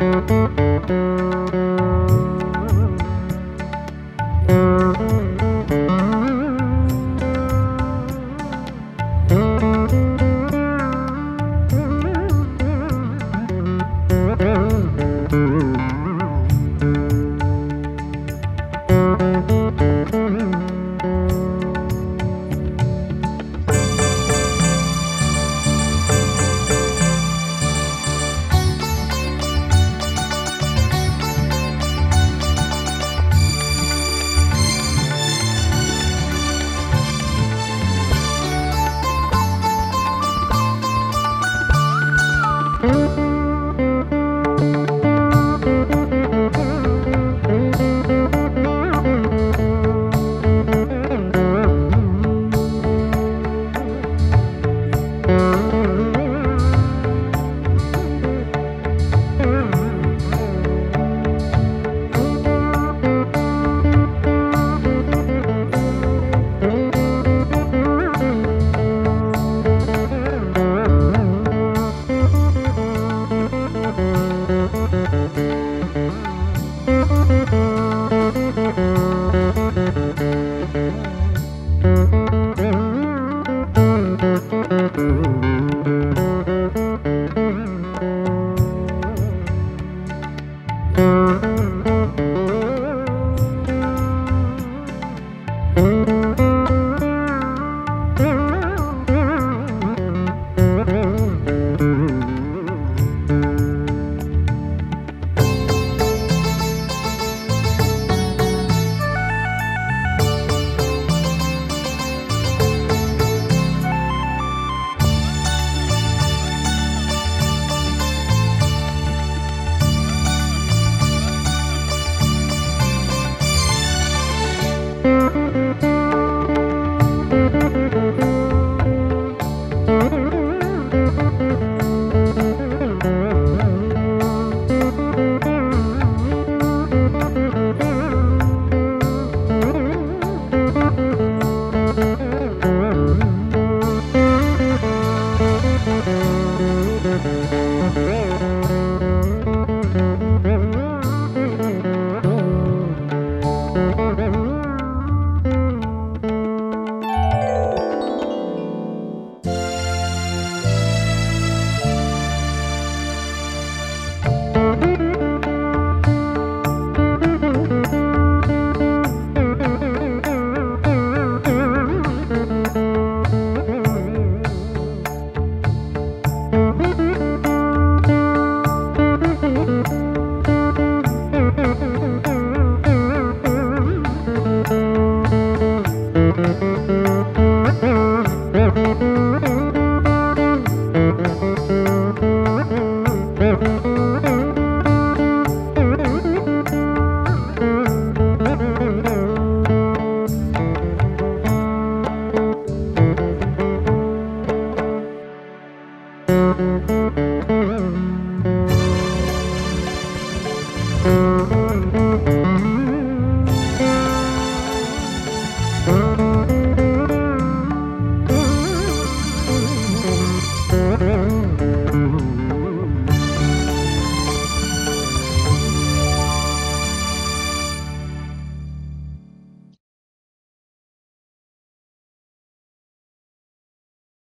Música